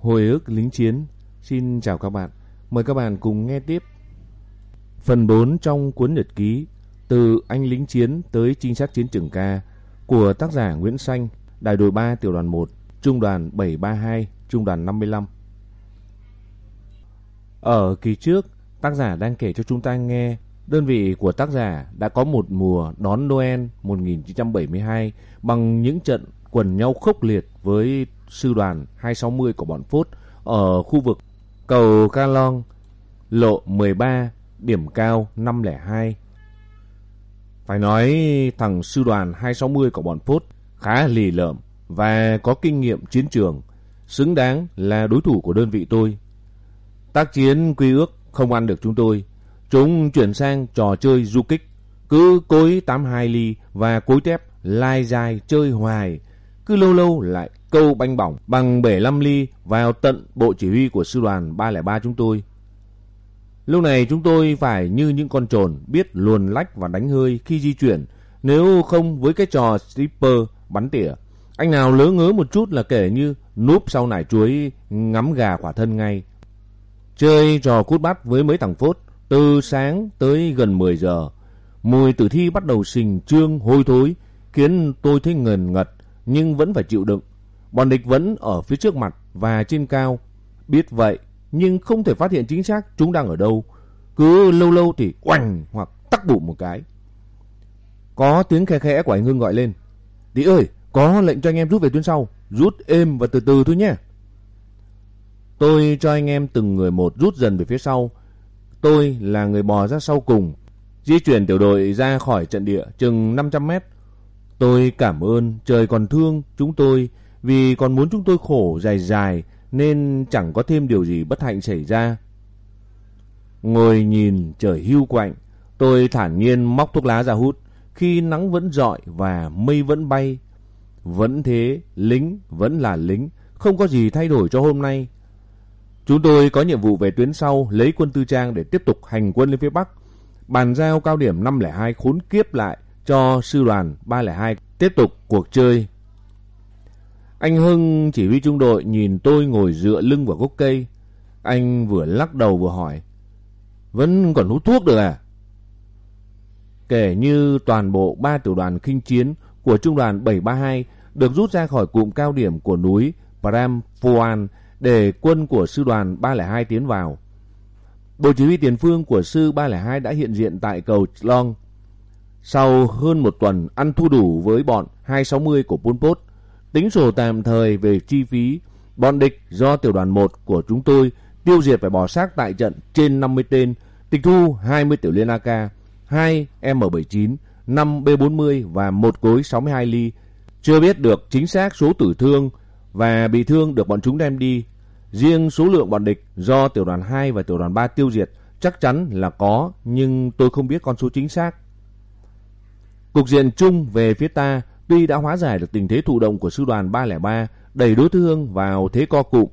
Hồi ức lính chiến. Xin chào các bạn. Mời các bạn cùng nghe tiếp phần 4 trong cuốn nhật ký Từ anh lính chiến tới trinh sát chiến trường ca của tác giả Nguyễn Xanh, đại đội 3 tiểu đoàn 1, trung đoàn 732, trung đoàn 55. Ở kỳ trước, tác giả đang kể cho chúng ta nghe đơn vị của tác giả đã có một mùa đón Noel 1972 bằng những trận quần nhau khốc liệt với sư đoàn 260 của bọn Phốt ở khu vực cầu Ca Long, lộ 13, điểm cao 502. Phải nói thằng sư đoàn 260 của bọn Phốt khá lì lợm và có kinh nghiệm chiến trường, xứng đáng là đối thủ của đơn vị tôi. Tác chiến quy ước không ăn được chúng tôi. Chúng chuyển sang trò chơi du kích, cứ cối 82 ly và cối tép lai dài chơi hoài, cứ lâu lâu lại câu banh bỏng bằng bể 5 ly vào tận bộ chỉ huy của sư đoàn 303 chúng tôi. Lúc này chúng tôi phải như những con trồn biết luồn lách và đánh hơi khi di chuyển, nếu không với cái trò stripper bắn tỉa. Anh nào lỡ ngớ một chút là kể như núp sau nải chuối ngắm gà quả thân ngay. Chơi trò cút bắt với mấy thằng phốt từ sáng tới gần 10 giờ. Mùi tử thi bắt đầu sình trương hôi thối khiến tôi thấy ngần ngật nhưng vẫn phải chịu đựng. Bọn địch vẫn ở phía trước mặt và trên cao. Biết vậy nhưng không thể phát hiện chính xác chúng đang ở đâu. Cứ lâu lâu thì quành hoặc tắc bụng một cái. Có tiếng khe khẽ của anh Hưng gọi lên. Tí ơi, có lệnh cho anh em rút về tuyến sau. Rút êm và từ từ thôi nhé. Tôi cho anh em từng người một rút dần về phía sau. Tôi là người bò ra sau cùng. Di chuyển tiểu đội ra khỏi trận địa chừng 500 mét. Tôi cảm ơn trời còn thương chúng tôi vì còn muốn chúng tôi khổ dài dài nên chẳng có thêm điều gì bất hạnh xảy ra. Ngồi nhìn trời hưu quạnh, tôi thản nhiên móc thuốc lá ra hút khi nắng vẫn rọi và mây vẫn bay. Vẫn thế, lính vẫn là lính, không có gì thay đổi cho hôm nay. Chúng tôi có nhiệm vụ về tuyến sau lấy quân tư trang để tiếp tục hành quân lên phía Bắc. Bàn giao cao điểm 502 khốn kiếp lại cho sư đoàn 302 tiếp tục cuộc chơi anh Hưng chỉ huy trung đội nhìn tôi ngồi dựa lưng vào gốc cây. Anh vừa lắc đầu vừa hỏi. Vẫn còn hút thuốc được à? Kể như toàn bộ ba tiểu đoàn khinh chiến của trung đoàn 732 được rút ra khỏi cụm cao điểm của núi Pram Phuan để quân của sư đoàn 302 tiến vào. Bộ chỉ huy tiền phương của sư 302 đã hiện diện tại cầu Long. Sau hơn một tuần ăn thu đủ với bọn 260 của Pol Pot, Tính sổ tạm thời về chi phí, bọn địch do tiểu đoàn 1 của chúng tôi tiêu diệt phải bỏ xác tại trận trên 50 tên, tịch thu 20 tiểu liên AK, 2 M79, 5 B40 và một cối 62 ly. Chưa biết được chính xác số tử thương và bị thương được bọn chúng đem đi. Riêng số lượng bọn địch do tiểu đoàn 2 và tiểu đoàn 3 tiêu diệt chắc chắn là có, nhưng tôi không biết con số chính xác. Cục diện chung về phía ta Tuy đã hóa giải được tình thế thụ động của sư đoàn 303 đẩy đối thương vào thế co cụm,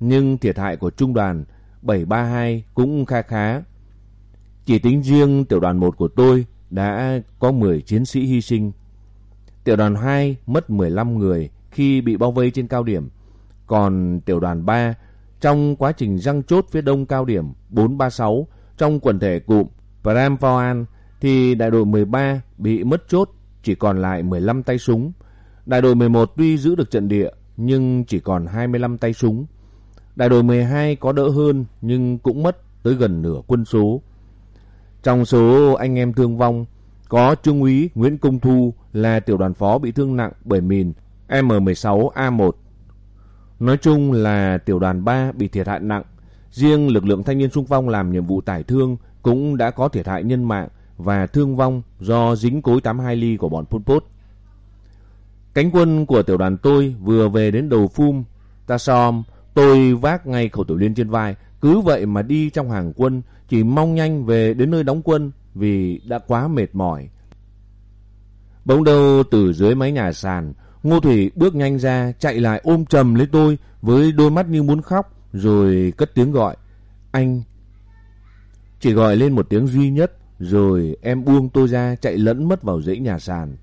nhưng thiệt hại của trung đoàn 732 cũng kha khá. Chỉ tính riêng tiểu đoàn 1 của tôi đã có 10 chiến sĩ hy sinh. Tiểu đoàn 2 mất 15 người khi bị bao vây trên cao điểm. Còn tiểu đoàn 3 trong quá trình răng chốt phía đông cao điểm 436 trong quần thể cụm Prampoan thì đại đội 13 bị mất chốt, chỉ còn lại 15 tay súng. Đại đội 11 tuy giữ được trận địa, nhưng chỉ còn 25 tay súng. Đại đội 12 có đỡ hơn, nhưng cũng mất tới gần nửa quân số. Trong số anh em thương vong, có Trung úy Nguyễn Công Thu là tiểu đoàn phó bị thương nặng bởi mìn M16A1. Nói chung là tiểu đoàn 3 bị thiệt hại nặng. Riêng lực lượng thanh niên sung phong làm nhiệm vụ tải thương cũng đã có thiệt hại nhân mạng và thương vong do dính cối 82 ly của bọn Pol Pot. Cánh quân của tiểu đoàn tôi vừa về đến đầu phum, ta xòm, tôi vác ngay khẩu tiểu liên trên vai, cứ vậy mà đi trong hàng quân, chỉ mong nhanh về đến nơi đóng quân vì đã quá mệt mỏi. Bỗng đầu từ dưới mái nhà sàn, Ngô Thủy bước nhanh ra, chạy lại ôm chầm lấy tôi với đôi mắt như muốn khóc, rồi cất tiếng gọi. Anh! Chỉ gọi lên một tiếng duy nhất, rồi em buông tôi ra chạy lẫn mất vào dãy nhà sàn.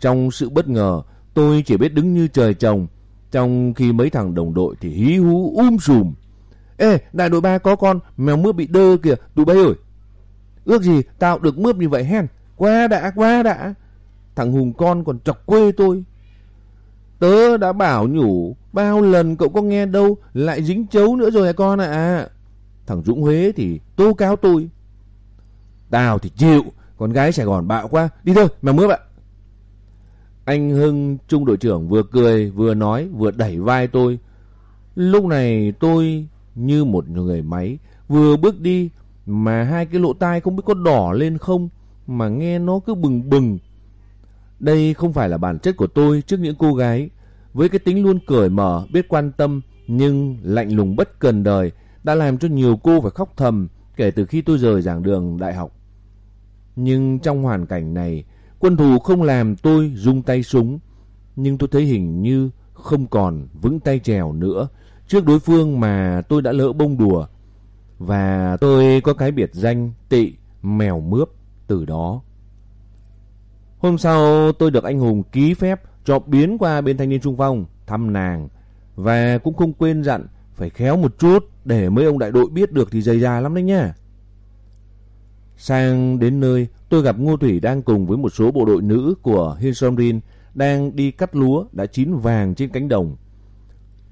Trong sự bất ngờ, tôi chỉ biết đứng như trời trồng. Trong khi mấy thằng đồng đội thì hí hú um sùm. Ê, đại đội ba có con mèo mướp bị đơ kìa, tụi bay ơi. Ước gì tao được mướp như vậy hen. Quá đã, quá đã. Thằng Hùng con còn chọc quê tôi. Tớ đã bảo nhủ bao lần cậu có nghe đâu lại dính chấu nữa rồi hả con ạ. À. Thằng Dũng Huế thì tố cáo tôi. Tao thì chịu, con gái Sài Gòn bạo quá, đi thôi, mà mướp ạ. Anh Hưng, trung đội trưởng vừa cười, vừa nói, vừa đẩy vai tôi. Lúc này tôi như một người máy, vừa bước đi mà hai cái lỗ tai không biết có đỏ lên không mà nghe nó cứ bừng bừng. Đây không phải là bản chất của tôi trước những cô gái. Với cái tính luôn cởi mở, biết quan tâm nhưng lạnh lùng bất cần đời đã làm cho nhiều cô phải khóc thầm kể từ khi tôi rời giảng đường đại học. Nhưng trong hoàn cảnh này, quân thù không làm tôi rung tay súng. Nhưng tôi thấy hình như không còn vững tay trèo nữa trước đối phương mà tôi đã lỡ bông đùa. Và tôi có cái biệt danh tị mèo mướp từ đó. Hôm sau tôi được anh Hùng ký phép cho biến qua bên thanh niên trung phong thăm nàng. Và cũng không quên dặn phải khéo một chút để mấy ông đại đội biết được thì dày già lắm đấy nhá. Sang đến nơi, tôi gặp Ngô Thủy đang cùng với một số bộ đội nữ của Hinsomrin đang đi cắt lúa đã chín vàng trên cánh đồng.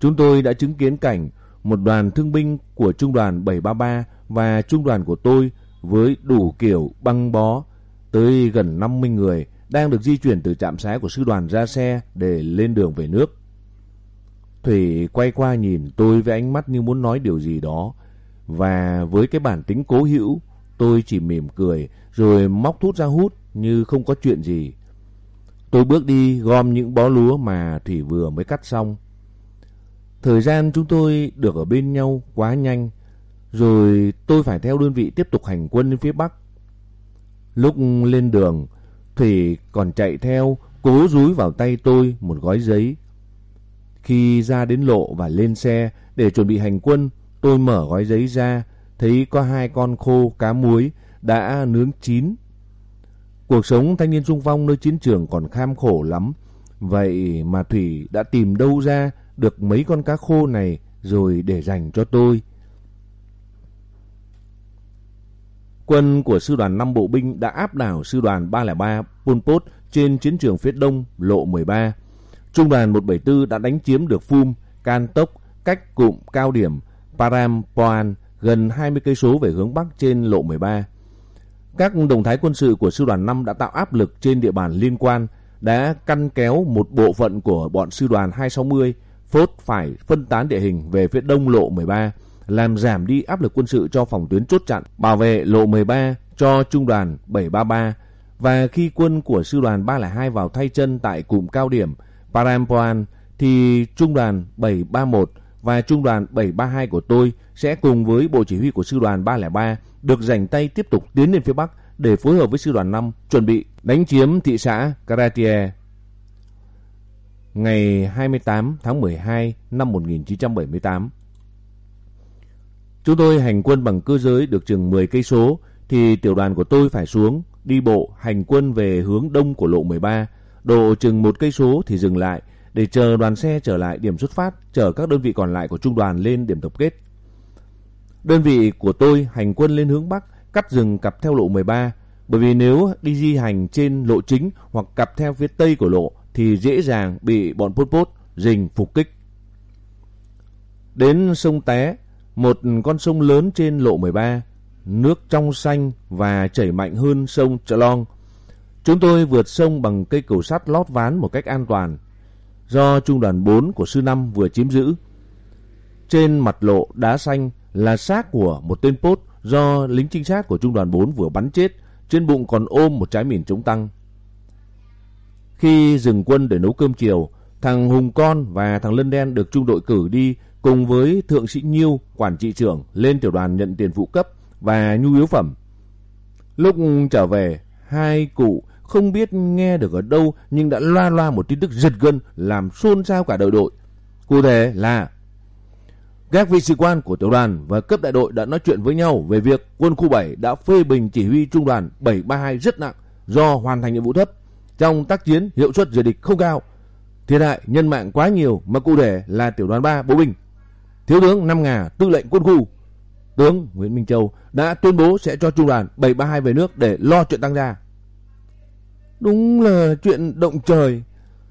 Chúng tôi đã chứng kiến cảnh một đoàn thương binh của trung đoàn 733 và trung đoàn của tôi với đủ kiểu băng bó tới gần 50 người đang được di chuyển từ trạm xá của sư đoàn ra xe để lên đường về nước. Thủy quay qua nhìn tôi với ánh mắt như muốn nói điều gì đó và với cái bản tính cố hữu tôi chỉ mỉm cười rồi móc thuốc ra hút như không có chuyện gì. Tôi bước đi gom những bó lúa mà Thủy vừa mới cắt xong. Thời gian chúng tôi được ở bên nhau quá nhanh, rồi tôi phải theo đơn vị tiếp tục hành quân đến phía Bắc. Lúc lên đường, Thủy còn chạy theo, cố rúi vào tay tôi một gói giấy. Khi ra đến lộ và lên xe để chuẩn bị hành quân, tôi mở gói giấy ra, thấy có hai con khô cá muối đã nướng chín. Cuộc sống thanh niên sung phong nơi chiến trường còn kham khổ lắm, vậy mà Thủy đã tìm đâu ra được mấy con cá khô này rồi để dành cho tôi. Quân của sư đoàn 5 bộ binh đã áp đảo sư đoàn 303 Pol Pot trên chiến trường phía đông lộ 13. Trung đoàn 174 đã đánh chiếm được Phum, Can Tốc, cách cụm cao điểm Param Poan gần 20 cây số về hướng bắc trên lộ 13. Các đồng thái quân sự của sư đoàn 5 đã tạo áp lực trên địa bàn liên quan, đã căn kéo một bộ phận của bọn sư đoàn 260 phốt phải phân tán địa hình về phía đông lộ 13, làm giảm đi áp lực quân sự cho phòng tuyến chốt chặn, bảo vệ lộ 13 cho trung đoàn 733 và khi quân của sư đoàn 302 vào thay chân tại cụm cao điểm Parampoan thì trung đoàn 731 và trung đoàn 732 của tôi sẽ cùng với bộ chỉ huy của sư đoàn 303 được rảnh tay tiếp tục tiến lên phía Bắc để phối hợp với sư đoàn 5 chuẩn bị đánh chiếm thị xã Karatier ngày 28 tháng 12 năm 1978. Chúng tôi hành quân bằng cơ giới được chừng 10 cây số thì tiểu đoàn của tôi phải xuống đi bộ hành quân về hướng đông của lộ 13, độ chừng một cây số thì dừng lại để chờ đoàn xe trở lại điểm xuất phát, chở các đơn vị còn lại của trung đoàn lên điểm tập kết. Đơn vị của tôi hành quân lên hướng bắc, cắt rừng cặp theo lộ 13, bởi vì nếu đi di hành trên lộ chính hoặc cặp theo phía tây của lộ thì dễ dàng bị bọn Pol Pot rình phục kích. Đến sông Té, một con sông lớn trên lộ 13, nước trong xanh và chảy mạnh hơn sông Chợ Long. Chúng tôi vượt sông bằng cây cầu sắt lót ván một cách an toàn, do trung đoàn 4 của sư 5 vừa chiếm giữ. Trên mặt lộ đá xanh là xác của một tên pốt do lính trinh sát của trung đoàn 4 vừa bắn chết, trên bụng còn ôm một trái mìn chống tăng. Khi dừng quân để nấu cơm chiều, thằng Hùng Con và thằng Lân Đen được trung đội cử đi cùng với Thượng sĩ Nhiêu, quản trị trưởng lên tiểu đoàn nhận tiền phụ cấp và nhu yếu phẩm. Lúc trở về, hai cụ không biết nghe được ở đâu nhưng đã loa loa một tin tức giật gân làm xôn xao cả đội đội. Cụ thể là các vị sĩ quan của tiểu đoàn và cấp đại đội đã nói chuyện với nhau về việc quân khu 7 đã phê bình chỉ huy trung đoàn 732 rất nặng do hoàn thành nhiệm vụ thấp trong tác chiến hiệu suất diệt địch không cao. Thiệt hại nhân mạng quá nhiều mà cụ thể là tiểu đoàn 3 Bộ binh. Thiếu tướng Năm Ngà, tư lệnh quân khu. Tướng Nguyễn Minh Châu đã tuyên bố sẽ cho trung đoàn 732 về nước để lo chuyện tăng gia. Đúng là chuyện động trời.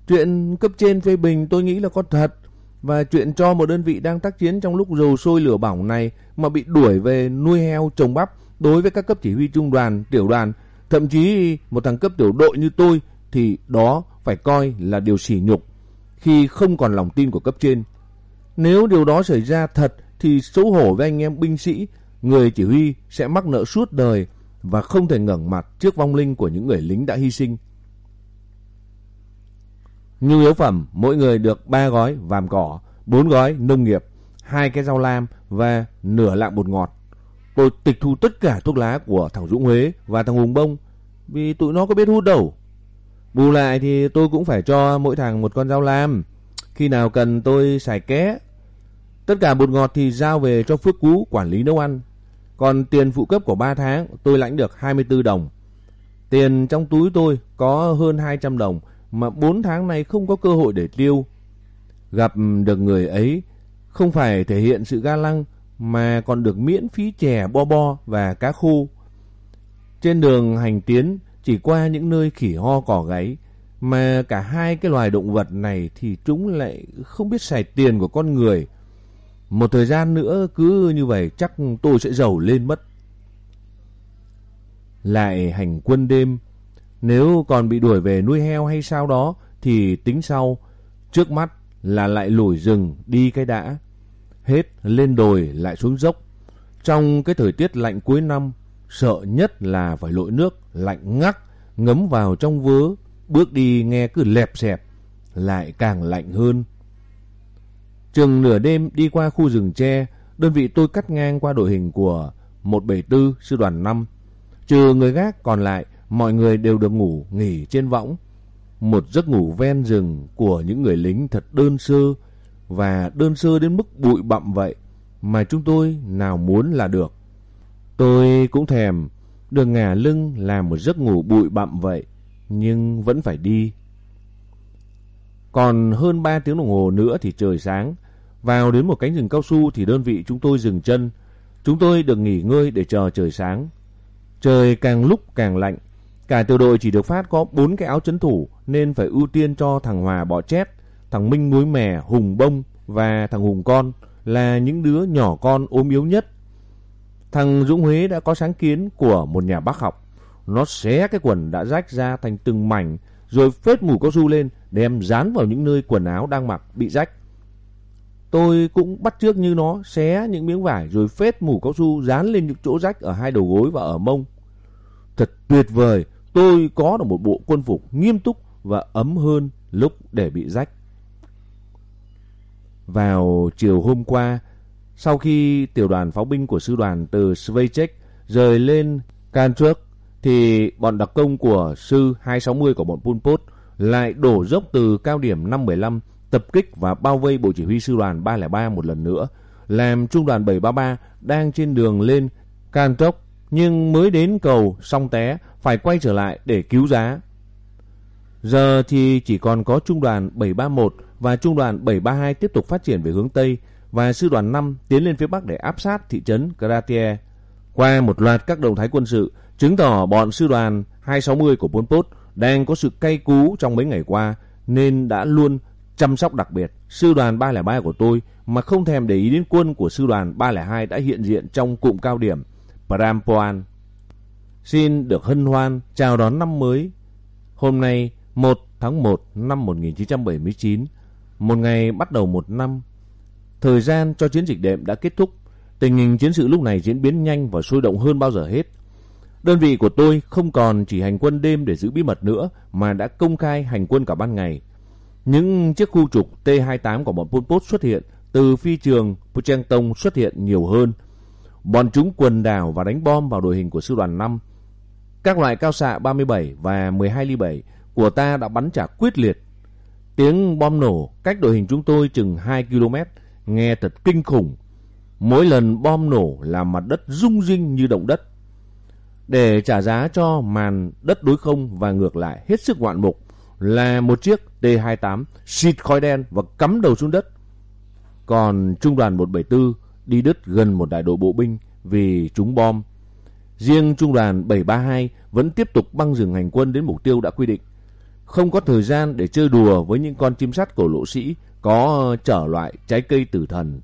Chuyện cấp trên phê bình tôi nghĩ là có thật. Và chuyện cho một đơn vị đang tác chiến trong lúc dầu sôi lửa bỏng này mà bị đuổi về nuôi heo trồng bắp đối với các cấp chỉ huy trung đoàn, tiểu đoàn, thậm chí một thằng cấp tiểu đội như tôi thì đó phải coi là điều sỉ nhục khi không còn lòng tin của cấp trên. Nếu điều đó xảy ra thật thì xấu hổ với anh em binh sĩ, người chỉ huy sẽ mắc nợ suốt đời và không thể ngẩng mặt trước vong linh của những người lính đã hy sinh. Nhu yếu phẩm mỗi người được 3 gói vàm cỏ, 4 gói nông nghiệp, hai cái rau lam và nửa lạng bột ngọt. Tôi tịch thu tất cả thuốc lá của thằng Dũng Huế và thằng Hùng Bông vì tụi nó có biết hút đâu. Bù lại thì tôi cũng phải cho mỗi thằng một con rau lam. Khi nào cần tôi xài ké. Tất cả bột ngọt thì giao về cho Phước Cú quản lý nấu ăn. Còn tiền phụ cấp của 3 tháng, tôi lãnh được 24 đồng. Tiền trong túi tôi có hơn 200 đồng mà 4 tháng này không có cơ hội để tiêu. Gặp được người ấy, không phải thể hiện sự ga lăng mà còn được miễn phí chè, bo bo và cá khô. Trên đường hành tiến, chỉ qua những nơi khỉ ho cỏ gáy mà cả hai cái loài động vật này thì chúng lại không biết xài tiền của con người. Một thời gian nữa cứ như vậy chắc tôi sẽ giàu lên mất. Lại hành quân đêm, nếu còn bị đuổi về nuôi heo hay sao đó thì tính sau, trước mắt là lại lủi rừng đi cái đã. Hết lên đồi lại xuống dốc. Trong cái thời tiết lạnh cuối năm, sợ nhất là phải lội nước lạnh ngắt, ngấm vào trong vớ, bước đi nghe cứ lẹp xẹp, lại càng lạnh hơn. Trường nửa đêm đi qua khu rừng tre, đơn vị tôi cắt ngang qua đội hình của 174 sư đoàn 5. Trừ người gác còn lại, mọi người đều được ngủ nghỉ trên võng. Một giấc ngủ ven rừng của những người lính thật đơn sơ và đơn sơ đến mức bụi bặm vậy mà chúng tôi nào muốn là được. Tôi cũng thèm được ngả lưng làm một giấc ngủ bụi bặm vậy, nhưng vẫn phải đi. Còn hơn 3 tiếng đồng hồ nữa thì trời sáng. Vào đến một cánh rừng cao su thì đơn vị chúng tôi dừng chân. Chúng tôi được nghỉ ngơi để chờ trời sáng. Trời càng lúc càng lạnh. Cả tiểu đội chỉ được phát có 4 cái áo chấn thủ nên phải ưu tiên cho thằng Hòa bọ chét, thằng Minh muối mè, Hùng bông và thằng Hùng con là những đứa nhỏ con ốm yếu nhất. Thằng Dũng Huế đã có sáng kiến của một nhà bác học. Nó xé cái quần đã rách ra thành từng mảnh rồi phết mũ cao su lên đem dán vào những nơi quần áo đang mặc bị rách. Tôi cũng bắt trước như nó xé những miếng vải rồi phết mũ cao su dán lên những chỗ rách ở hai đầu gối và ở mông. Thật tuyệt vời, tôi có được một bộ quân phục nghiêm túc và ấm hơn lúc để bị rách. Vào chiều hôm qua, sau khi tiểu đoàn pháo binh của sư đoàn từ Svejcek rời lên Kanchuk, thì bọn đặc công của sư 260 của bọn Pol Pot lại đổ dốc từ cao điểm 515 tập kích và bao vây bộ chỉ huy sư đoàn 303 một lần nữa, làm trung đoàn 733 đang trên đường lên Kantok nhưng mới đến cầu song té phải quay trở lại để cứu giá. Giờ thì chỉ còn có trung đoàn 731 và trung đoàn 732 tiếp tục phát triển về hướng Tây và sư đoàn 5 tiến lên phía Bắc để áp sát thị trấn Gratier. Qua một loạt các động thái quân sự, chứng tỏ bọn sư đoàn 260 của Pol Pot đang có sự cay cú trong mấy ngày qua nên đã luôn chăm sóc đặc biệt sư đoàn 303 của tôi mà không thèm để ý đến quân của sư đoàn 302 đã hiện diện trong cụm cao điểm Prampoan. Xin được hân hoan chào đón năm mới. Hôm nay 1 tháng 1 năm 1979, một ngày bắt đầu một năm. Thời gian cho chiến dịch đệm đã kết thúc. Tình hình chiến sự lúc này diễn biến nhanh và sôi động hơn bao giờ hết. Đơn vị của tôi không còn chỉ hành quân đêm để giữ bí mật nữa mà đã công khai hành quân cả ban ngày. Những chiếc khu trục T-28 của bọn Pol Pot xuất hiện từ phi trường Pucheng xuất hiện nhiều hơn. Bọn chúng quần đảo và đánh bom vào đội hình của sư đoàn 5. Các loại cao xạ 37 và 12 ly 7 của ta đã bắn trả quyết liệt. Tiếng bom nổ cách đội hình chúng tôi chừng 2 km, nghe thật kinh khủng. Mỗi lần bom nổ là mặt đất rung rinh như động đất. Để trả giá cho màn đất đối không và ngược lại hết sức ngoạn mục, là một chiếc T-28 xịt khói đen và cắm đầu xuống đất. Còn trung đoàn 174 đi đứt gần một đại đội bộ binh vì trúng bom. Riêng trung đoàn 732 vẫn tiếp tục băng rừng hành quân đến mục tiêu đã quy định. Không có thời gian để chơi đùa với những con chim sắt cổ lộ sĩ có trở loại trái cây tử thần.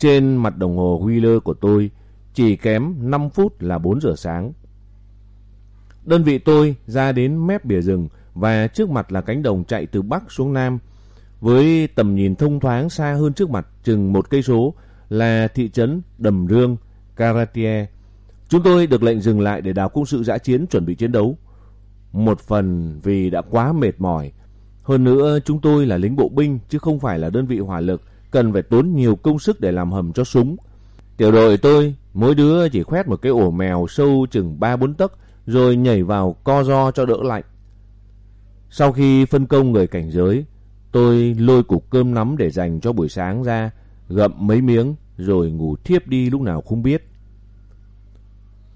Trên mặt đồng hồ Wheeler của tôi chỉ kém 5 phút là 4 giờ sáng. Đơn vị tôi ra đến mép bìa rừng và trước mặt là cánh đồng chạy từ Bắc xuống Nam. Với tầm nhìn thông thoáng xa hơn trước mặt chừng một cây số là thị trấn Đầm Rương, Karatie. Chúng tôi được lệnh dừng lại để đào công sự giã chiến chuẩn bị chiến đấu. Một phần vì đã quá mệt mỏi. Hơn nữa chúng tôi là lính bộ binh chứ không phải là đơn vị hỏa lực cần phải tốn nhiều công sức để làm hầm cho súng. Tiểu đội tôi, mỗi đứa chỉ khoét một cái ổ mèo sâu chừng 3-4 tấc rồi nhảy vào co ro cho đỡ lạnh. Sau khi phân công người cảnh giới, tôi lôi cục cơm nắm để dành cho buổi sáng ra, gậm mấy miếng rồi ngủ thiếp đi lúc nào không biết.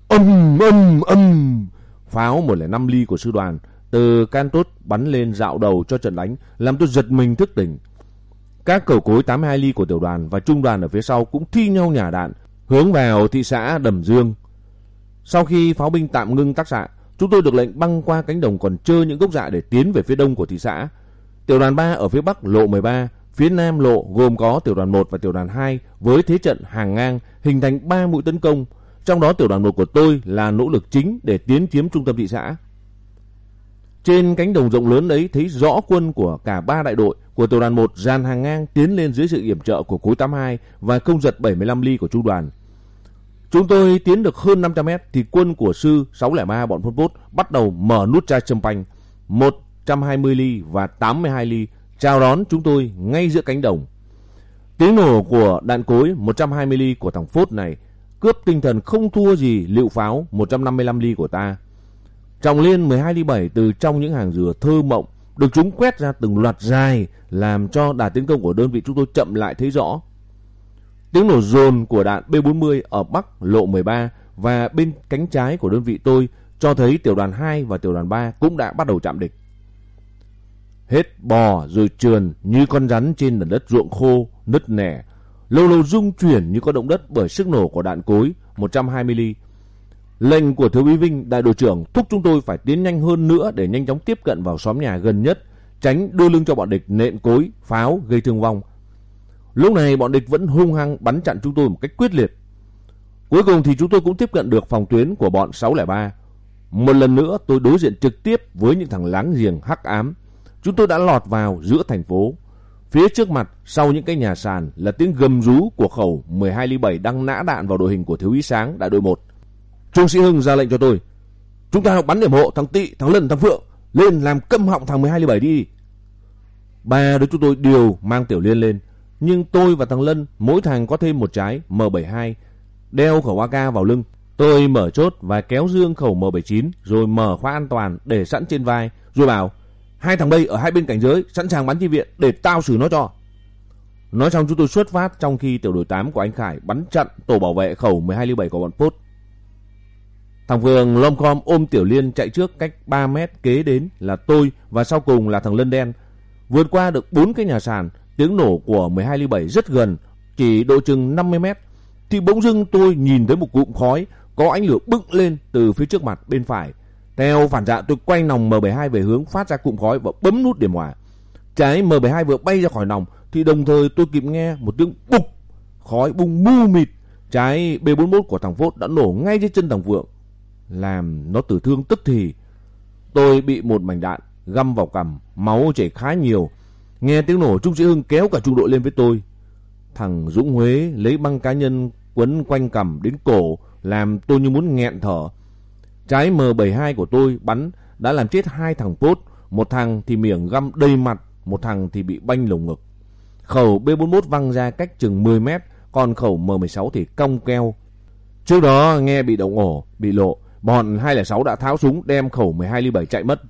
Âm âm âm, pháo 105 ly của sư đoàn từ can tốt bắn lên dạo đầu cho trận đánh, làm tôi giật mình thức tỉnh. Các cầu cối 82 ly của tiểu đoàn và trung đoàn ở phía sau cũng thi nhau nhả đạn, hướng vào thị xã Đầm Dương. Sau khi pháo binh tạm ngưng tác xạ, chúng tôi được lệnh băng qua cánh đồng còn trơ những gốc dạ để tiến về phía đông của thị xã. Tiểu đoàn 3 ở phía bắc lộ 13, phía nam lộ gồm có tiểu đoàn 1 và tiểu đoàn 2 với thế trận hàng ngang hình thành 3 mũi tấn công. Trong đó tiểu đoàn 1 của tôi là nỗ lực chính để tiến chiếm trung tâm thị xã. Trên cánh đồng rộng lớn ấy thấy rõ quân của cả ba đại đội, của tiểu đoàn 1 dàn hàng ngang tiến lên dưới sự yểm trợ của khối 82 và công giật 75 ly của trung đoàn. Chúng tôi tiến được hơn 500 mét thì quân của sư 603 bọn Pol Pot bắt đầu mở nút chai châm panh 120 ly và 82 ly chào đón chúng tôi ngay giữa cánh đồng. Tiếng nổ của đạn cối 120 ly của thằng Phốt này, cướp tinh thần không thua gì liệu pháo 155 ly của ta. Trọng liên 12 ly 7 từ trong những hàng dừa thơ mộng được chúng quét ra từng loạt dài làm cho đà tiến công của đơn vị chúng tôi chậm lại thấy rõ. Tiếng nổ rồn của đạn B-40 ở Bắc lộ 13 và bên cánh trái của đơn vị tôi cho thấy tiểu đoàn 2 và tiểu đoàn 3 cũng đã bắt đầu chạm địch. Hết bò rồi trườn như con rắn trên nền đất ruộng khô, nứt nẻ, lâu lâu rung chuyển như có động đất bởi sức nổ của đạn cối 120 ly. Lệnh của Thiếu úy Vinh, đại đội trưởng thúc chúng tôi phải tiến nhanh hơn nữa để nhanh chóng tiếp cận vào xóm nhà gần nhất, tránh đưa lưng cho bọn địch nện cối, pháo gây thương vong Lúc này bọn địch vẫn hung hăng bắn chặn chúng tôi một cách quyết liệt. Cuối cùng thì chúng tôi cũng tiếp cận được phòng tuyến của bọn 603. Một lần nữa tôi đối diện trực tiếp với những thằng láng giềng hắc ám. Chúng tôi đã lọt vào giữa thành phố. Phía trước mặt, sau những cái nhà sàn là tiếng gầm rú của khẩu 12 ly 7 đang nã đạn vào đội hình của thiếu úy sáng đại đội 1. Trung sĩ Hưng ra lệnh cho tôi. Chúng ta bắn điểm hộ thằng Tị, thằng Lân, thằng Phượng. Lên làm câm họng thằng 12 17 đi. Ba đứa chúng tôi đều mang tiểu liên lên. Nhưng tôi và thằng Lân mỗi thằng có thêm một trái M72, đeo khẩu AK vào lưng. Tôi mở chốt và kéo dương khẩu M79 rồi mở khóa an toàn để sẵn trên vai. Rồi bảo, hai thằng đây ở hai bên cảnh giới sẵn sàng bắn chi viện để tao xử nó cho. Nói xong chúng tôi xuất phát trong khi tiểu đội 8 của anh Khải bắn chặn tổ bảo vệ khẩu 12 của bọn Pốt. Thằng Vương lom com ôm Tiểu Liên chạy trước cách 3 mét kế đến là tôi và sau cùng là thằng Lân Đen. Vượt qua được bốn cái nhà sàn Tiếng nổ của 12 ly 7 rất gần, chỉ độ chừng 50 mét. Thì bỗng dưng tôi nhìn thấy một cụm khói có ánh lửa bựng lên từ phía trước mặt bên phải. Theo phản xạ tôi quay nòng M72 về hướng phát ra cụm khói và bấm nút điểm hỏa. Trái M72 vừa bay ra khỏi nòng thì đồng thời tôi kịp nghe một tiếng bục khói bung mù mịt. Trái B41 của thằng vốt đã nổ ngay dưới chân thằng Vượng làm nó tử thương tức thì. Tôi bị một mảnh đạn găm vào cằm, máu chảy khá nhiều Nghe tiếng nổ Trung Sĩ Hưng kéo cả trung đội lên với tôi. Thằng Dũng Huế lấy băng cá nhân quấn quanh cằm đến cổ làm tôi như muốn nghẹn thở. Trái M72 của tôi bắn đã làm chết hai thằng pốt. Một thằng thì miệng găm đầy mặt, một thằng thì bị banh lồng ngực. Khẩu B41 văng ra cách chừng 10 mét, còn khẩu M16 thì cong keo. Trước đó nghe bị động ổ, bị lộ, bọn 206 đã tháo súng đem khẩu 12 ly 7 chạy mất.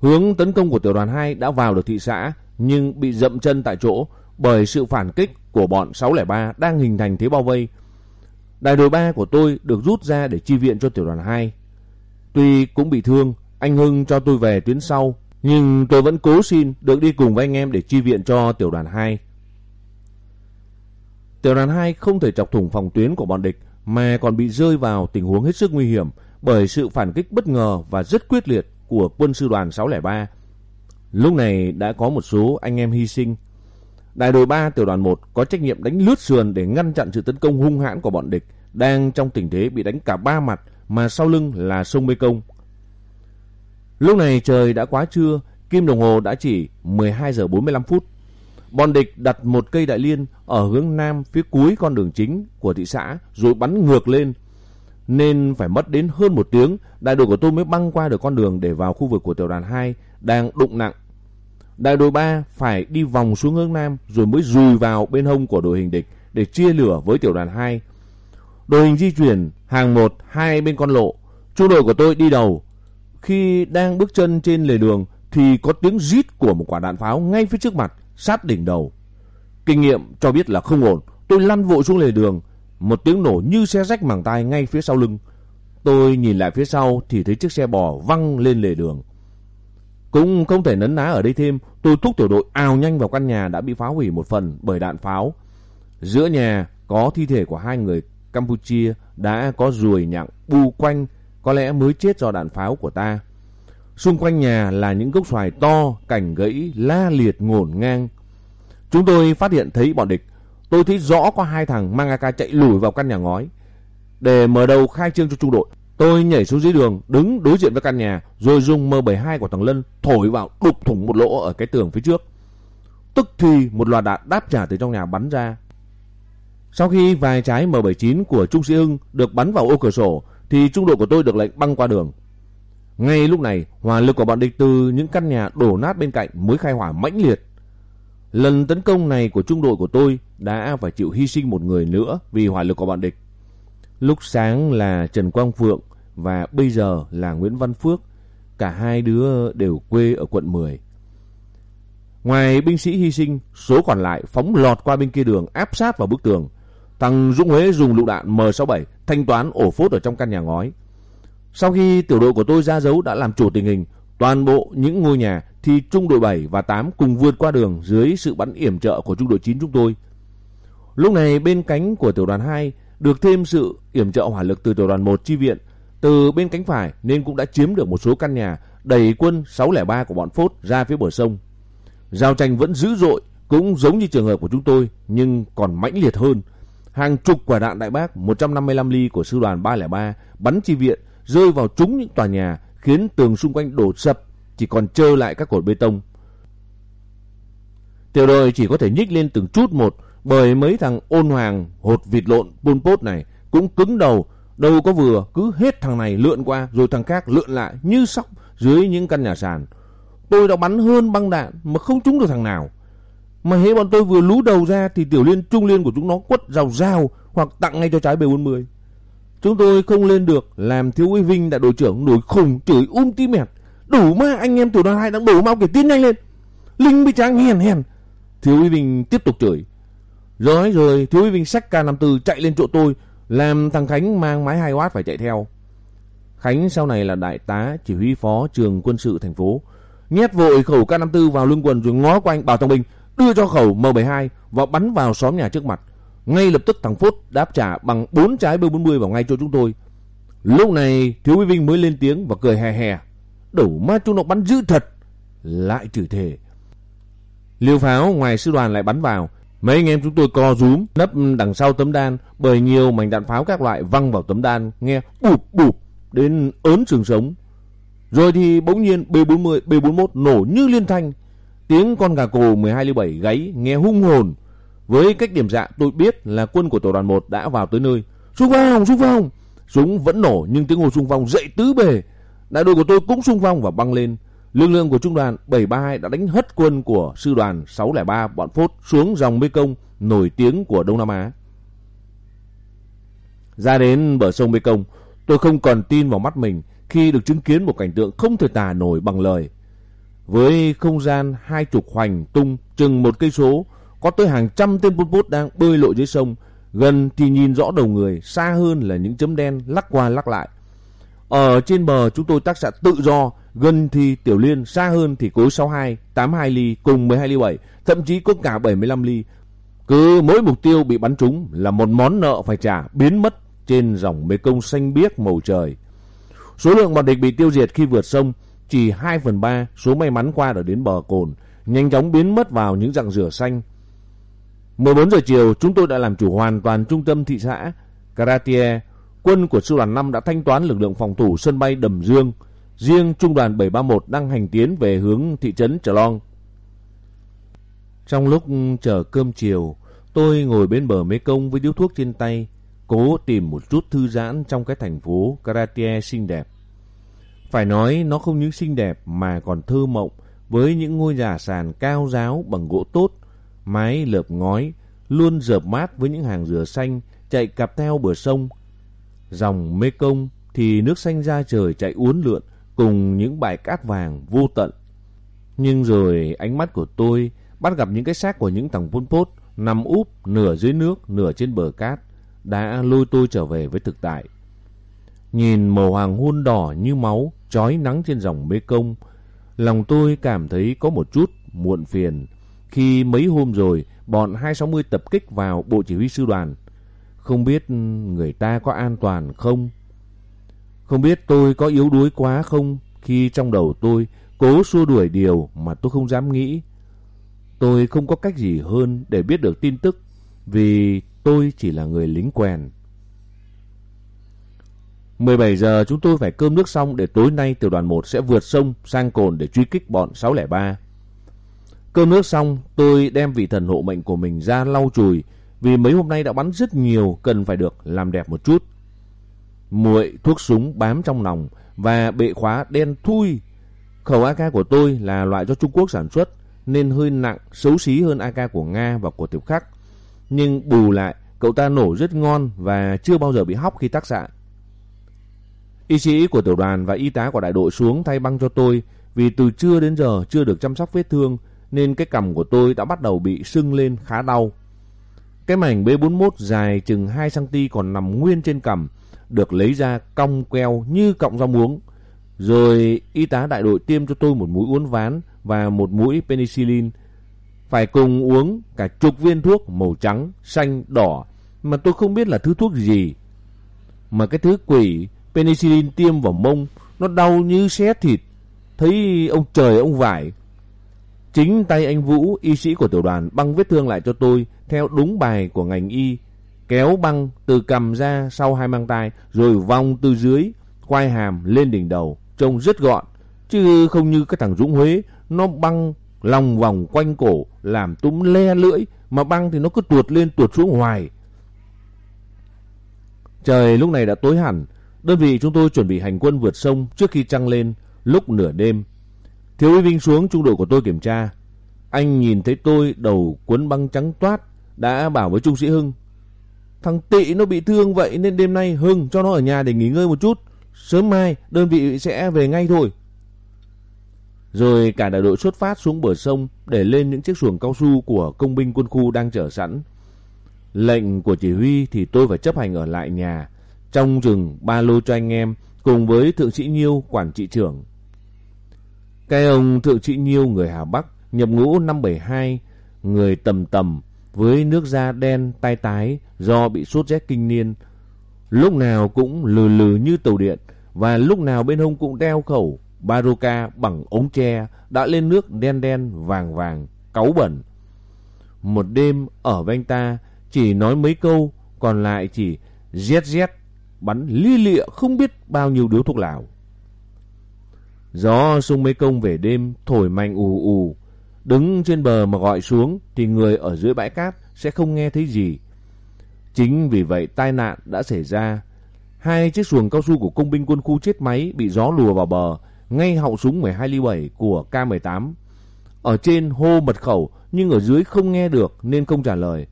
Hướng tấn công của tiểu đoàn 2 đã vào được thị xã nhưng bị dậm chân tại chỗ bởi sự phản kích của bọn 603 đang hình thành thế bao vây. Đại đội 3 của tôi được rút ra để chi viện cho tiểu đoàn 2. Tuy cũng bị thương anh Hưng cho tôi về tuyến sau, nhưng tôi vẫn cố xin được đi cùng với anh em để chi viện cho tiểu đoàn 2. Tiểu đoàn 2 không thể chọc thủng phòng tuyến của bọn địch mà còn bị rơi vào tình huống hết sức nguy hiểm bởi sự phản kích bất ngờ và rất quyết liệt của quân sư đoàn 603. Lúc này đã có một số anh em hy sinh. Đại đội 3 tiểu đoàn 1 có trách nhiệm đánh lướt sườn để ngăn chặn sự tấn công hung hãn của bọn địch đang trong tình thế bị đánh cả ba mặt mà sau lưng là sông Mê Công. Lúc này trời đã quá trưa, kim đồng hồ đã chỉ 12 giờ 45 phút. Bọn địch đặt một cây đại liên ở hướng nam phía cuối con đường chính của thị xã rồi bắn ngược lên. Nên phải mất đến hơn một tiếng, đại đội của tôi mới băng qua được con đường để vào khu vực của tiểu đoàn 2 đang đụng nặng. Đại đội 3 phải đi vòng xuống hướng nam rồi mới rùi vào bên hông của đội hình địch để chia lửa với tiểu đoàn 2. Đội hình di chuyển hàng một hai bên con lộ. Trung đội của tôi đi đầu. Khi đang bước chân trên lề đường thì có tiếng rít của một quả đạn pháo ngay phía trước mặt sát đỉnh đầu. Kinh nghiệm cho biết là không ổn, tôi lăn vội xuống lề đường, một tiếng nổ như xe rách màng tai ngay phía sau lưng. Tôi nhìn lại phía sau thì thấy chiếc xe bò văng lên lề đường. Cũng không thể nấn ná ở đây thêm, tôi thúc tiểu đội ào nhanh vào căn nhà đã bị phá hủy một phần bởi đạn pháo. Giữa nhà có thi thể của hai người Campuchia đã có ruồi nhặng bu quanh, có lẽ mới chết do đạn pháo của ta. Xung quanh nhà là những gốc xoài to, cành gãy, la liệt ngổn ngang. Chúng tôi phát hiện thấy bọn địch. Tôi thấy rõ có hai thằng mang AK chạy lùi vào căn nhà ngói. Để mở đầu khai trương cho trung đội, tôi nhảy xuống dưới đường, đứng đối diện với căn nhà, rồi dùng M72 của thằng Lân thổi vào đục thủng một lỗ ở cái tường phía trước. Tức thì một loạt đạn đáp trả từ trong nhà bắn ra. Sau khi vài trái M79 của Trung Sĩ Hưng được bắn vào ô cửa sổ, thì trung đội của tôi được lệnh băng qua đường. Ngay lúc này, hỏa lực của bọn địch từ những căn nhà đổ nát bên cạnh mới khai hỏa mãnh liệt. Lần tấn công này của trung đội của tôi đã phải chịu hy sinh một người nữa vì hỏa lực của bọn địch. Lúc sáng là Trần Quang Phượng và bây giờ là Nguyễn Văn Phước. Cả hai đứa đều quê ở quận 10. Ngoài binh sĩ hy sinh, số còn lại phóng lọt qua bên kia đường áp sát vào bức tường. Thằng Dũng Huế dùng lựu đạn M67 thanh toán ổ phốt ở trong căn nhà ngói. Sau khi tiểu đội của tôi ra dấu đã làm chủ tình hình, toàn bộ những ngôi nhà thì trung đội 7 và 8 cùng vượt qua đường dưới sự bắn yểm trợ của trung đội 9 chúng tôi. Lúc này bên cánh của tiểu đoàn 2 được thêm sự yểm trợ hỏa lực từ tiểu đoàn 1 chi viện từ bên cánh phải nên cũng đã chiếm được một số căn nhà đẩy quân 603 của bọn Phốt ra phía bờ sông. Giao tranh vẫn dữ dội cũng giống như trường hợp của chúng tôi nhưng còn mãnh liệt hơn. Hàng chục quả đạn đại bác 155 ly của sư đoàn 303 bắn chi viện rơi vào trúng những tòa nhà khiến tường xung quanh đổ sập, chỉ còn trơ lại các cột bê tông. Tiểu đội chỉ có thể nhích lên từng chút một bởi mấy thằng ôn hoàng hột vịt lộn bôn bốt này cũng cứng đầu, đâu có vừa cứ hết thằng này lượn qua rồi thằng khác lượn lại như sóc dưới những căn nhà sàn. Tôi đã bắn hơn băng đạn mà không trúng được thằng nào. Mà hễ bọn tôi vừa lú đầu ra thì tiểu liên trung liên của chúng nó quất rào rào hoặc tặng ngay cho trái B40. Chúng tôi không lên được, làm thiếu úy Vinh đại đội trưởng nổi khùng, chửi um tí mẹt. Đủ mà, anh em tiểu đoàn hai đang đổ mau kể tiến nhanh lên. Linh bị tráng hèn hèn. Thiếu úy Vinh tiếp tục chửi. Rồi rồi, thiếu úy Vinh sách K54 chạy lên chỗ tôi, làm thằng Khánh mang máy 2 watt phải chạy theo. Khánh sau này là đại tá, chỉ huy phó trường quân sự thành phố. Nhét vội khẩu K54 vào lưng quần rồi ngó quanh bảo thông binh đưa cho khẩu M72 và bắn vào xóm nhà trước mặt. Ngay lập tức thằng Phốt đáp trả bằng 4 trái B40 vào ngay cho chúng tôi. Lúc này Thiếu úy Vinh mới lên tiếng và cười hè hè. Đủ ma chúng nó bắn dữ thật. Lại chửi thề. Liều pháo ngoài sư đoàn lại bắn vào. Mấy anh em chúng tôi co rúm nấp đằng sau tấm đan bởi nhiều mảnh đạn pháo các loại văng vào tấm đan nghe bụp bụp đến ớn sừng sống. Rồi thì bỗng nhiên B40, B41 nổ như liên thanh. Tiếng con gà cồ 12 7 gáy nghe hung hồn. Với cách điểm dạ tôi biết là quân của tổ đoàn 1 đã vào tới nơi. Xung phong, xung phong. Súng vẫn nổ nhưng tiếng hồ xung phong dậy tứ bề. Đại đội của tôi cũng xung phong và băng lên. lương lương của trung đoàn 732 đã đánh hất quân của sư đoàn 603 bọn Phốt xuống dòng Mê Công nổi tiếng của Đông Nam Á. Ra đến bờ sông Mê Công, tôi không còn tin vào mắt mình khi được chứng kiến một cảnh tượng không thể tả nổi bằng lời. Với không gian hai chục hoành tung chừng một cây số, có tới hàng trăm tên Pol Pot đang bơi lội dưới sông, gần thì nhìn rõ đầu người, xa hơn là những chấm đen lắc qua lắc lại. Ở trên bờ chúng tôi tác xạ tự do, gần thì Tiểu Liên, xa hơn thì cối 62, 82 ly cùng 12 ly 7, thậm chí có cả 75 ly. Cứ mỗi mục tiêu bị bắn trúng là một món nợ phải trả biến mất trên dòng mê công xanh biếc màu trời. Số lượng bọn địch bị tiêu diệt khi vượt sông chỉ 2 phần 3 số may mắn qua được đến bờ cồn, nhanh chóng biến mất vào những rặng rửa xanh. 14 giờ chiều, chúng tôi đã làm chủ hoàn toàn trung tâm thị xã Caratier. Quân của sư đoàn 5 đã thanh toán lực lượng phòng thủ sân bay Đầm Dương. Riêng trung đoàn 731 đang hành tiến về hướng thị trấn Trà Long. Trong lúc chờ cơm chiều, tôi ngồi bên bờ mê công với điếu thuốc trên tay, cố tìm một chút thư giãn trong cái thành phố Caratier xinh đẹp. Phải nói nó không những xinh đẹp mà còn thơ mộng với những ngôi nhà sàn cao giáo bằng gỗ tốt, mái lợp ngói, luôn rợp mát với những hàng dừa xanh chạy cặp theo bờ sông. Dòng mê công thì nước xanh ra trời chạy uốn lượn cùng những bãi cát vàng vô tận. Nhưng rồi ánh mắt của tôi bắt gặp những cái xác của những thằng Pol Pot nằm úp nửa dưới nước, nửa trên bờ cát, đã lôi tôi trở về với thực tại. Nhìn màu hoàng hôn đỏ như máu, chói nắng trên dòng Mê Công, lòng tôi cảm thấy có một chút muộn phiền khi mấy hôm rồi, bọn 260 tập kích vào bộ chỉ huy sư đoàn. Không biết người ta có an toàn không? Không biết tôi có yếu đuối quá không khi trong đầu tôi cố xua đuổi điều mà tôi không dám nghĩ. Tôi không có cách gì hơn để biết được tin tức, vì tôi chỉ là người lính quèn. 17 giờ chúng tôi phải cơm nước xong để tối nay tiểu đoàn 1 sẽ vượt sông sang cồn để truy kích bọn 603. Cơm nước xong, tôi đem vị thần hộ mệnh của mình ra lau chùi vì mấy hôm nay đã bắn rất nhiều cần phải được làm đẹp một chút. Muội thuốc súng bám trong lòng và bệ khóa đen thui. Khẩu AK của tôi là loại do Trung Quốc sản xuất nên hơi nặng, xấu xí hơn AK của Nga và của Tiểu Khắc. Nhưng bù lại, cậu ta nổ rất ngon và chưa bao giờ bị hóc khi tác xạ. Y sĩ của tiểu đoàn và y tá của đại đội xuống thay băng cho tôi vì từ trưa đến giờ chưa được chăm sóc vết thương nên cái cằm của tôi đã bắt đầu bị sưng lên khá đau. Cái mảnh B41 dài chừng 2cm còn nằm nguyên trên cằm, được lấy ra cong queo như cọng rau muống. Rồi y tá đại đội tiêm cho tôi một mũi uốn ván và một mũi penicillin. Phải cùng uống cả chục viên thuốc màu trắng, xanh, đỏ mà tôi không biết là thứ thuốc gì. Mà cái thứ quỷ penicillin tiêm vào mông nó đau như xé thịt. Thấy ông trời ông vải Chính tay anh Vũ, y sĩ của tiểu đoàn, băng vết thương lại cho tôi theo đúng bài của ngành y. Kéo băng từ cầm ra sau hai mang tay, rồi vòng từ dưới, quai hàm lên đỉnh đầu, trông rất gọn. Chứ không như cái thằng Dũng Huế, nó băng lòng vòng quanh cổ, làm túm le lưỡi, mà băng thì nó cứ tuột lên tuột xuống hoài. Trời lúc này đã tối hẳn, đơn vị chúng tôi chuẩn bị hành quân vượt sông trước khi trăng lên, lúc nửa đêm. Thiếu úy Vinh xuống trung đội của tôi kiểm tra. Anh nhìn thấy tôi đầu cuốn băng trắng toát, đã bảo với Trung sĩ Hưng. Thằng Tị nó bị thương vậy nên đêm nay Hưng cho nó ở nhà để nghỉ ngơi một chút. Sớm mai đơn vị sẽ về ngay thôi. Rồi cả đại đội xuất phát xuống bờ sông để lên những chiếc xuồng cao su của công binh quân khu đang chờ sẵn. Lệnh của chỉ huy thì tôi phải chấp hành ở lại nhà, trong rừng ba lô cho anh em cùng với thượng sĩ Nhiêu quản trị trưởng cái ông Thượng Trị Nhiêu người Hà Bắc nhập ngũ năm 72, người tầm tầm với nước da đen tai tái do bị sốt rét kinh niên. Lúc nào cũng lừ lừ như tàu điện và lúc nào bên hông cũng đeo khẩu baroka bằng ống tre đã lên nước đen đen vàng vàng, cáu bẩn. Một đêm ở với anh ta chỉ nói mấy câu còn lại chỉ zét zét bắn li lịa không biết bao nhiêu điếu thuốc lào. Gió sung Mê Công về đêm thổi mạnh ù ù. Đứng trên bờ mà gọi xuống thì người ở dưới bãi cát sẽ không nghe thấy gì. Chính vì vậy tai nạn đã xảy ra. Hai chiếc xuồng cao su của công binh quân khu chết máy bị gió lùa vào bờ, ngay họng súng 12 ly 7 của K18. Ở trên hô mật khẩu nhưng ở dưới không nghe được nên không trả lời.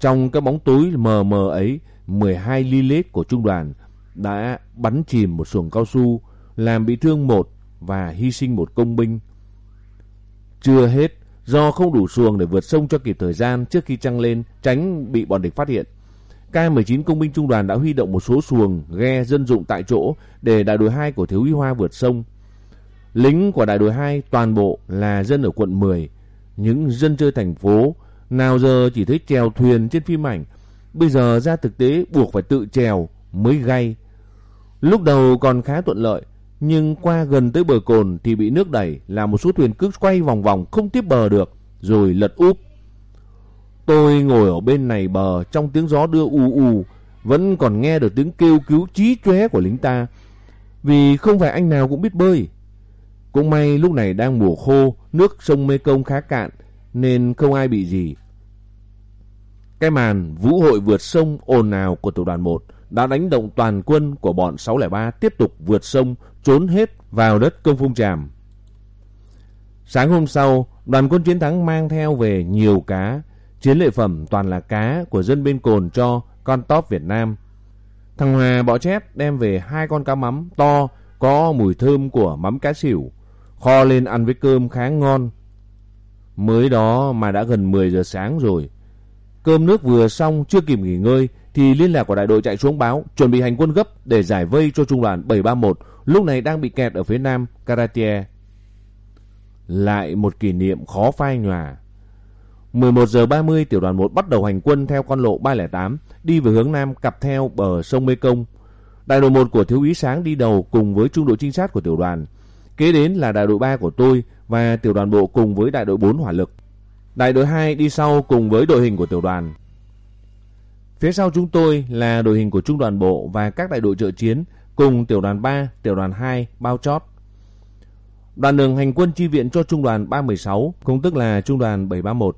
Trong cái bóng tối mờ mờ ấy, 12 ly lết của trung đoàn đã bắn chìm một xuồng cao su, làm bị thương một và hy sinh một công binh. Chưa hết, do không đủ xuồng để vượt sông cho kịp thời gian trước khi trăng lên tránh bị bọn địch phát hiện. K-19 công binh trung đoàn đã huy động một số xuồng, ghe dân dụng tại chỗ để đại đội 2 của Thiếu úy Hoa vượt sông. Lính của đại đội 2 toàn bộ là dân ở quận 10, những dân chơi thành phố, nào giờ chỉ thấy chèo thuyền trên phim ảnh, bây giờ ra thực tế buộc phải tự chèo mới gay. Lúc đầu còn khá thuận lợi, nhưng qua gần tới bờ cồn thì bị nước đẩy làm một số thuyền cứ quay vòng vòng không tiếp bờ được, rồi lật úp. Tôi ngồi ở bên này bờ trong tiếng gió đưa u u, vẫn còn nghe được tiếng kêu cứu chí chóe của lính ta, vì không phải anh nào cũng biết bơi. Cũng may lúc này đang mùa khô, nước sông Mê Công khá cạn, nên không ai bị gì. Cái màn vũ hội vượt sông ồn ào của tiểu đoàn 1 đã đánh động toàn quân của bọn 603 tiếp tục vượt sông trốn hết vào đất công phung tràm. Sáng hôm sau, đoàn quân chiến thắng mang theo về nhiều cá, chiến lợi phẩm toàn là cá của dân bên cồn cho con top Việt Nam. Thằng Hòa bỏ chép đem về hai con cá mắm to có mùi thơm của mắm cá xỉu, kho lên ăn với cơm khá ngon. Mới đó mà đã gần 10 giờ sáng rồi. Cơm nước vừa xong, chưa kịp nghỉ ngơi, thì liên lạc của đại đội chạy xuống báo, chuẩn bị hành quân gấp để giải vây cho trung đoàn 731 lúc này đang bị kẹt ở phía nam Karatie. Lại một kỷ niệm khó phai nhòa. 11 giờ 30 tiểu đoàn 1 bắt đầu hành quân theo con lộ 308 đi về hướng nam cặp theo bờ sông Mê Công. Đại đội 1 của thiếu úy Sáng đi đầu cùng với trung đội trinh sát của tiểu đoàn. Kế đến là đại đội 3 của tôi và tiểu đoàn bộ cùng với đại đội 4 hỏa lực. Đại đội 2 đi sau cùng với đội hình của tiểu đoàn. Phía sau chúng tôi là đội hình của trung đoàn bộ và các đại đội trợ chiến cùng tiểu đoàn 3, tiểu đoàn 2 bao chót. Đoàn đường hành quân chi viện cho trung đoàn 316, cũng tức là trung đoàn 731.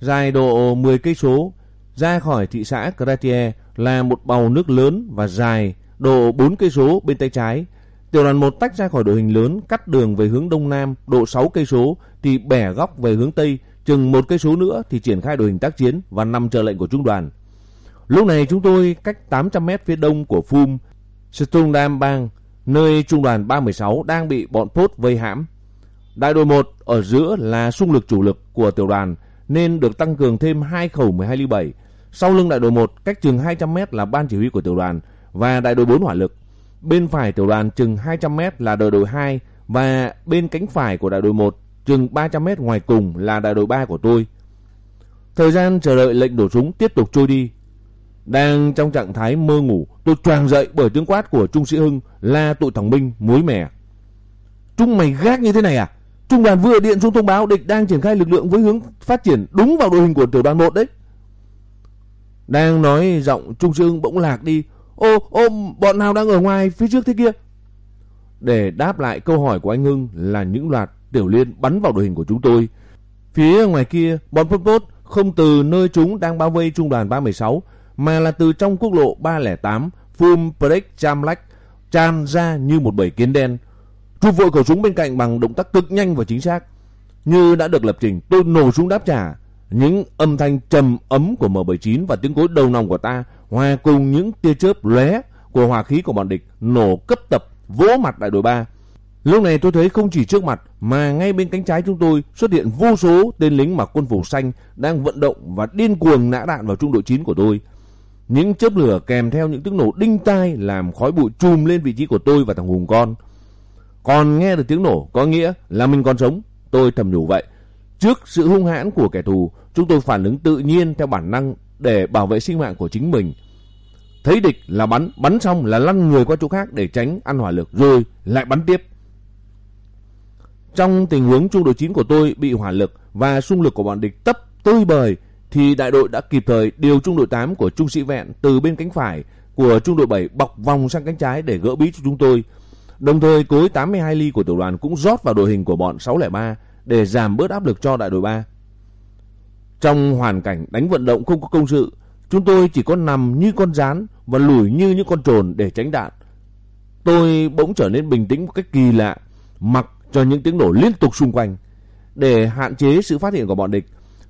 Dài độ 10 cây số, ra khỏi thị xã Gratier là một bầu nước lớn và dài độ 4 cây số bên tay trái. Tiểu đoàn 1 tách ra khỏi đội hình lớn, cắt đường về hướng đông nam độ 6 cây số thì bẻ góc về hướng tây, chừng một cây số nữa thì triển khai đội hình tác chiến và nằm chờ lệnh của trung đoàn. Lúc này chúng tôi cách 800 mét phía đông của Phum, Strundam Bang, nơi trung đoàn 316 đang bị bọn Pốt vây hãm. Đại đội 1 ở giữa là xung lực chủ lực của tiểu đoàn nên được tăng cường thêm 2 khẩu 12 ly 7. Sau lưng đại đội 1 cách chừng 200 mét là ban chỉ huy của tiểu đoàn và đại đội 4 hỏa lực. Bên phải tiểu đoàn chừng 200 mét là đại đội 2 và bên cánh phải của đại đội 1 chừng 300 mét ngoài cùng là đại đội 3 của tôi. Thời gian chờ đợi lệnh đổ súng tiếp tục trôi đi. Đang trong trạng thái mơ ngủ, tôi choàng dậy bởi tiếng quát của Trung Sĩ Hưng là tụi thằng Minh muối mẻ. Trung mày gác như thế này à? Trung đoàn vừa điện xuống thông báo địch đang triển khai lực lượng với hướng phát triển đúng vào đội hình của tiểu đoàn 1 đấy. Đang nói giọng Trung Sĩ Hưng bỗng lạc đi. Ô, ô, bọn nào đang ở ngoài phía trước thế kia? Để đáp lại câu hỏi của anh Hưng là những loạt tiểu liên bắn vào đội hình của chúng tôi. Phía ngoài kia, bọn Pol Pot không từ nơi chúng đang bao vây trung đoàn 316 mà là từ trong quốc lộ 308 Phum Prek Chamlak tràn ra như một bầy kiến đen. Chụp vội khẩu súng bên cạnh bằng động tác cực nhanh và chính xác. Như đã được lập trình, tôi nổ súng đáp trả. Những âm thanh trầm ấm của M79 và tiếng cối đầu nòng của ta hòa cùng những tia chớp lóe của hỏa khí của bọn địch nổ cấp tập vỗ mặt đại đội 3. Lúc này tôi thấy không chỉ trước mặt mà ngay bên cánh trái chúng tôi xuất hiện vô số tên lính mặc quân phục xanh đang vận động và điên cuồng nã đạn vào trung đội 9 của tôi. Những chớp lửa kèm theo những tiếng nổ đinh tai làm khói bụi trùm lên vị trí của tôi và thằng Hùng con. Còn nghe được tiếng nổ có nghĩa là mình còn sống, tôi thầm nhủ vậy. Trước sự hung hãn của kẻ thù, chúng tôi phản ứng tự nhiên theo bản năng để bảo vệ sinh mạng của chính mình. Thấy địch là bắn, bắn xong là lăn người qua chỗ khác để tránh ăn hỏa lực rồi lại bắn tiếp. Trong tình huống trung đội 9 của tôi bị hỏa lực và xung lực của bọn địch tấp tơi bời thì đại đội đã kịp thời điều trung đội 8 của trung sĩ vẹn từ bên cánh phải của trung đội 7 bọc vòng sang cánh trái để gỡ bí cho chúng tôi. Đồng thời cối 82 ly của tiểu đoàn cũng rót vào đội hình của bọn 603 để giảm bớt áp lực cho đại đội 3. Trong hoàn cảnh đánh vận động không có công sự, chúng tôi chỉ có nằm như con rán và lùi như những con trồn để tránh đạn. Tôi bỗng trở nên bình tĩnh một cách kỳ lạ, mặc cho những tiếng nổ liên tục xung quanh. Để hạn chế sự phát hiện của bọn địch,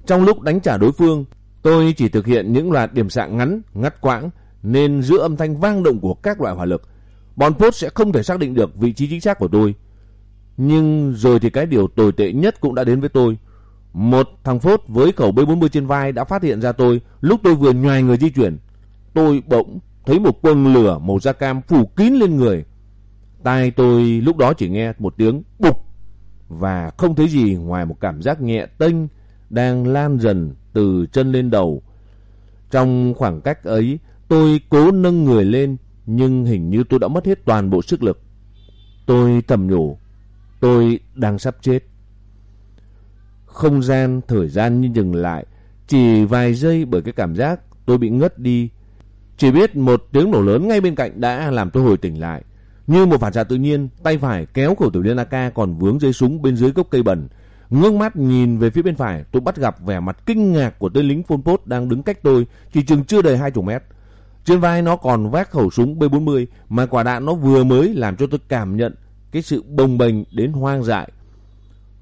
trong lúc đánh trả đối phương, tôi chỉ thực hiện những loạt điểm xạ ngắn, ngắt quãng nên giữa âm thanh vang động của các loại hỏa lực, bọn phốt sẽ không thể xác định được vị trí chính xác của tôi. Nhưng rồi thì cái điều tồi tệ nhất cũng đã đến với tôi. Một thằng Phốt với khẩu B40 trên vai đã phát hiện ra tôi lúc tôi vừa nhoài người di chuyển. tôi bỗng thấy một quần lửa màu da cam phủ kín lên người. Tai tôi lúc đó chỉ nghe một tiếng bục và không thấy gì ngoài một cảm giác nhẹ tênh đang lan dần từ chân lên đầu. Trong khoảng cách ấy, tôi cố nâng người lên nhưng hình như tôi đã mất hết toàn bộ sức lực. Tôi thầm nhủ, tôi đang sắp chết. Không gian, thời gian như dừng lại, chỉ vài giây bởi cái cảm giác tôi bị ngất đi. Chỉ biết một tiếng nổ lớn ngay bên cạnh đã làm tôi hồi tỉnh lại. Như một phản xạ tự nhiên, tay phải kéo khẩu tiểu liên AK còn vướng dây súng bên dưới gốc cây bẩn. Ngước mắt nhìn về phía bên phải, tôi bắt gặp vẻ mặt kinh ngạc của tên lính Pol Pot đang đứng cách tôi, chỉ chừng chưa đầy hai chục mét. Trên vai nó còn vác khẩu súng B40 mà quả đạn nó vừa mới làm cho tôi cảm nhận cái sự bồng bềnh đến hoang dại.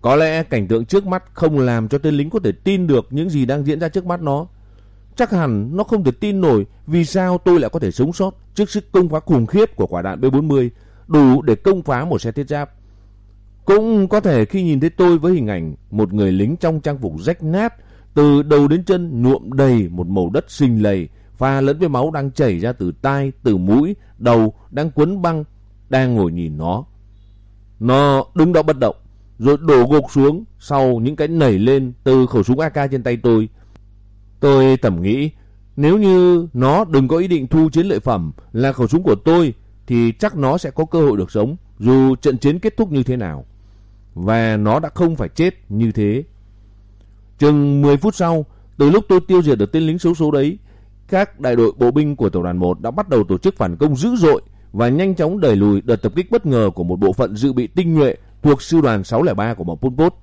Có lẽ cảnh tượng trước mắt không làm cho tên lính có thể tin được những gì đang diễn ra trước mắt nó. Chắc hẳn nó không thể tin nổi vì sao tôi lại có thể sống sót trước sức công phá khủng khiếp của quả đạn B40 đủ để công phá một xe thiết giáp. Cũng có thể khi nhìn thấy tôi với hình ảnh một người lính trong trang phục rách nát từ đầu đến chân nhuộm đầy một màu đất xình lầy pha lẫn với máu đang chảy ra từ tai, từ mũi, đầu đang quấn băng đang ngồi nhìn nó. Nó đứng đó bất động rồi đổ gục xuống sau những cái nảy lên từ khẩu súng AK trên tay tôi. Tôi tầm nghĩ, nếu như nó đừng có ý định thu chiến lợi phẩm là khẩu súng của tôi, thì chắc nó sẽ có cơ hội được sống, dù trận chiến kết thúc như thế nào. Và nó đã không phải chết như thế. Chừng 10 phút sau, từ lúc tôi tiêu diệt được tên lính xấu số đấy, các đại đội bộ binh của tiểu đoàn 1 đã bắt đầu tổ chức phản công dữ dội và nhanh chóng đẩy lùi đợt tập kích bất ngờ của một bộ phận dự bị tinh nhuệ thuộc sư đoàn 603 của bọn Pol Pot.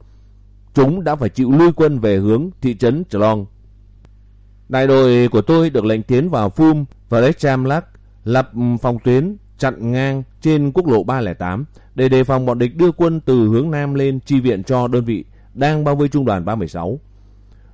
Chúng đã phải chịu lui quân về hướng thị trấn Chlong. Đại đội của tôi được lệnh tiến vào Phum và Rechamlak lập phòng tuyến chặn ngang trên quốc lộ 308 để đề phòng bọn địch đưa quân từ hướng Nam lên chi viện cho đơn vị đang bao vây trung đoàn 316.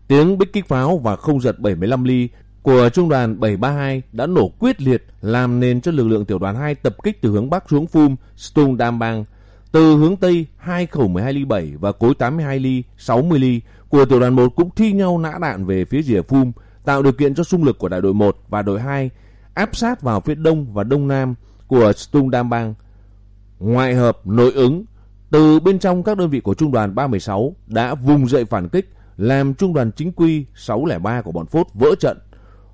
Tiếng bích kích pháo và không giật 75 ly của trung đoàn 732 đã nổ quyết liệt làm nền cho lực lượng tiểu đoàn 2 tập kích từ hướng Bắc xuống Phum, Stung Đam Bang từ hướng Tây, hai khẩu 12 ly 7 và cối 82 ly, 60 ly của tiểu đoàn 1 cũng thi nhau nã đạn về phía rìa phum, tạo điều kiện cho xung lực của đại đội 1 và đội 2 áp sát vào phía đông và đông nam của Stung Đam Bang. Ngoại hợp nội ứng, từ bên trong các đơn vị của trung đoàn 316 đã vùng dậy phản kích, làm trung đoàn chính quy 603 của bọn Phốt vỡ trận.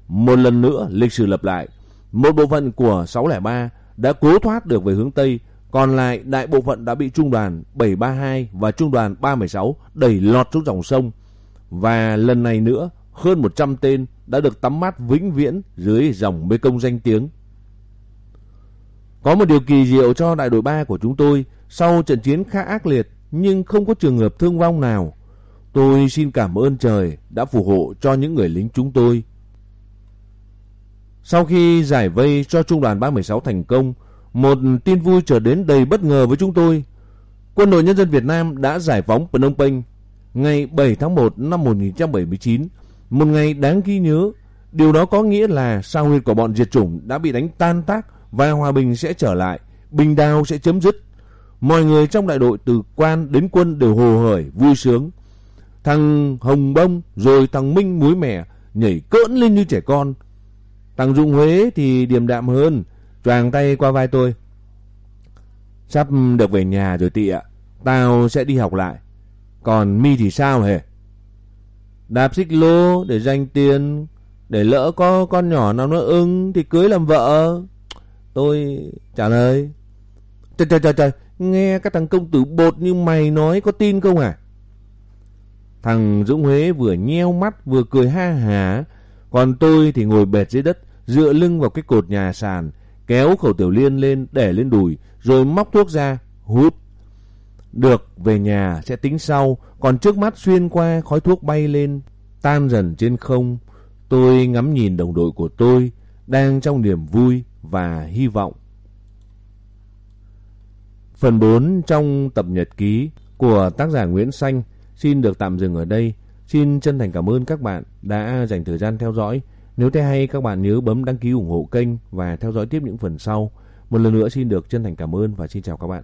Một lần nữa lịch sử lập lại, một bộ phận của 603 đã cố thoát được về hướng Tây, còn lại đại bộ phận đã bị trung đoàn 732 và trung đoàn 316 đẩy lọt xuống dòng sông. Và lần này nữa, hơn 100 tên đã được tắm mát vĩnh viễn dưới dòng bê công danh tiếng. Có một điều kỳ diệu cho đại đội 3 của chúng tôi, sau trận chiến khá ác liệt nhưng không có trường hợp thương vong nào. Tôi xin cảm ơn trời đã phù hộ cho những người lính chúng tôi. Sau khi giải vây cho trung đoàn 316 thành công, một tin vui trở đến đầy bất ngờ với chúng tôi. Quân đội Nhân dân Việt Nam đã giải phóng Phnom Penh ngày 7 tháng 1 năm 1979, một ngày đáng ghi nhớ. Điều đó có nghĩa là sao huyệt của bọn diệt chủng đã bị đánh tan tác và hòa bình sẽ trở lại, bình đao sẽ chấm dứt. Mọi người trong đại đội từ quan đến quân đều hồ hởi, vui sướng. Thằng Hồng Bông rồi thằng Minh muối mẻ nhảy cỡn lên như trẻ con. Thằng Dung Huế thì điềm đạm hơn, choàng tay qua vai tôi. Sắp được về nhà rồi tị ạ. Tao sẽ đi học lại. Còn mi thì sao hề? Đạp xích lô để dành tiền. Để lỡ có con nhỏ nào nó ưng thì cưới làm vợ. Tôi trả lời. Trời trời trời trời. Nghe các thằng công tử bột như mày nói có tin không à? Thằng Dũng Huế vừa nheo mắt vừa cười ha hả. Còn tôi thì ngồi bệt dưới đất dựa lưng vào cái cột nhà sàn kéo khẩu tiểu liên lên để lên đùi, rồi móc thuốc ra, hút. Được, về nhà sẽ tính sau, còn trước mắt xuyên qua khói thuốc bay lên, tan dần trên không. Tôi ngắm nhìn đồng đội của tôi, đang trong niềm vui và hy vọng. Phần 4 trong tập nhật ký của tác giả Nguyễn Xanh xin được tạm dừng ở đây. Xin chân thành cảm ơn các bạn đã dành thời gian theo dõi. Nếu thấy hay các bạn nhớ bấm đăng ký ủng hộ kênh và theo dõi tiếp những phần sau. Một lần nữa xin được chân thành cảm ơn và xin chào các bạn.